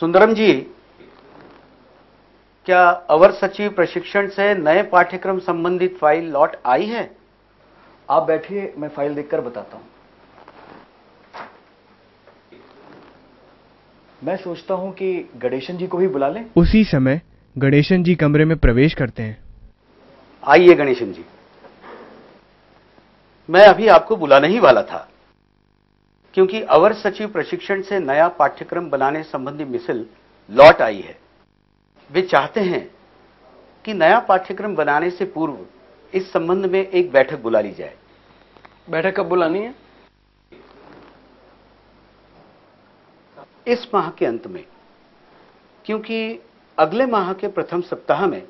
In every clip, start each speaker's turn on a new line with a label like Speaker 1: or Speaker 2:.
Speaker 1: सुंदरम जी क्या अवर सचिव प्रशिक्षण से नए पाठ्यक्रम संबंधित फ़ाइल लौट आई है?
Speaker 2: आप बैठिए मैं फ़ाइल देखकर बताता हूँ। मैं सोचता हूँ कि गणेशन जी को भी बुला लें।
Speaker 3: उसी समय गणेशन जी कमरे में प्रवेश करते हैं।
Speaker 1: आइए गणेशन जी। मैं अभी आपको बुलाने ही वाला था। क्योंकि अवर सचिव प्रशिक्षण से नया पाठ्यक्रम बनाने संबंधी मिसल लौट आई है। वे चाहते हैं कि नया पाठ्यक्रम बनाने से पूर्व इस संबंध में एक बैठक बुला ली जाए।
Speaker 4: बैठक कब बुलानी है?
Speaker 1: इस माह के अंत में क्योंकि अगले माह के प्रथम सप्ताह में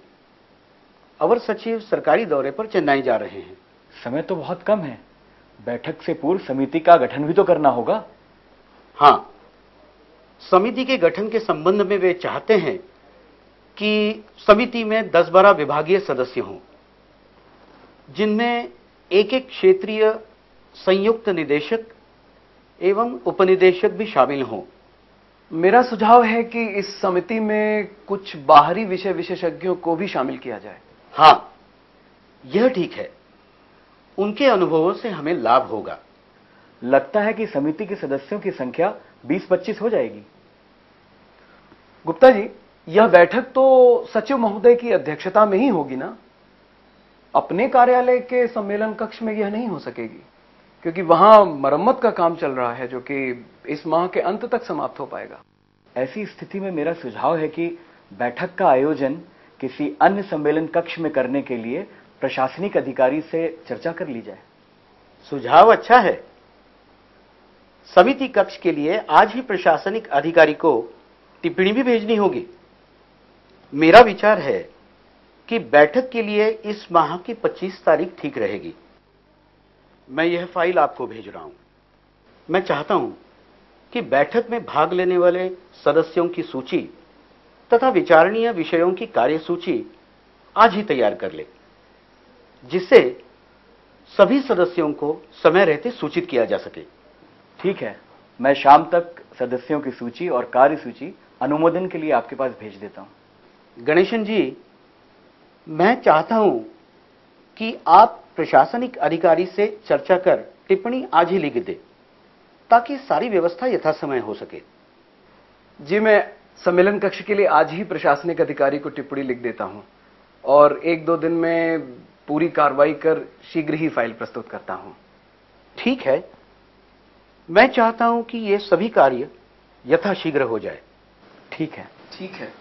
Speaker 1: अवर सचिव सरकारी दौरे पर चेन्नई जा रहे हैं।
Speaker 2: समय तो बहुत कम है। बैठक से पूर्व समिति का गठन भी तो करना होगा।
Speaker 1: हाँ समिति के गठन के संबंध में वे चाहते हैं कि समिति में 10-12 विभागीय सदस्य हों जिनमें एक एक क्षेत्रीय संयुक्त निदेशक एवं उपनिदेशक भी शामिल हों।
Speaker 4: मेरा सुझाव है कि इस समिति में कुछ बाहरी विषय विशेषज्ञों को भी शामिल किया जाए।
Speaker 1: हाँ यह ठीक है। उनके अनुभवों से हमें लाभ होगा।
Speaker 2: लगता है कि समिति के सदस्यों की संख्या 20-25 हो जाएगी।
Speaker 4: गुप्ता जी, यह बैठक तो सचिव महोदय की अध्यक्षता में ही होगी ना? अपने कार्यालय के सम्मेलन कक्ष में यह नहीं हो सकेगी, क्योंकि वहाँ मरम्मत का काम चल रहा है जो कि इस माह के अंत तक समाप्त हो पाएगा।
Speaker 2: ऐसी स्थिति में मेरा सुझाव है कि बैठक का आयोजन किसी अन्य सम्मेलन कक्ष में करने के लिए प्रशासनिक अधिकारी से चर्चा कर ली जाए।
Speaker 1: सुझाव अच्छा है। समिति कक्ष के लिए आज ही प्रशासनिक अधिकारी को टिप्पणी भी भेजनी होगी। मेरा विचार है कि बैठक के लिए इस माह की 25 तारीख ठीक रहेगी। मैं यह फ़ाइल आपको भेज रहा हूँ। मैं चाहता हूँ कि बैठक में भाग लेने वाले सदस्यों की सूची तथा विचारणीय विषयों की कार्यसूची आज ही तैयार कर ले। जिससे सभी सदस्यों को समय रहते सूचित किया जा सके।
Speaker 2: ठीक है मैं शाम तक सदस्यों की सूची और कार्य सूची अनुमोदन के लिए आपके पास भेज देता हूँ।
Speaker 1: गणेशन जी मैं चाहता हूँ कि आप प्रशासनिक अधिकारी से चर्चा कर टिप्पणी आज ही लिख दे ताकि सारी व्यवस्था यथासमय हो सके।
Speaker 4: जी मैं सम्मेलन कक्ष के लिए आज ही प्रशासनिक अधिकारी को टिप्पणी लिख देता हूँ और एक दो दिन में पूरी कार्रवाई कर शीघ्र ही फ़ाइल प्रस्तुत करता हूँ।
Speaker 1: ठीक है, मैं चाहता हूँ कि ये सभी कार्य यथाशीघ्र हो जाए।
Speaker 2: ठीक है।
Speaker 4: ठीक है।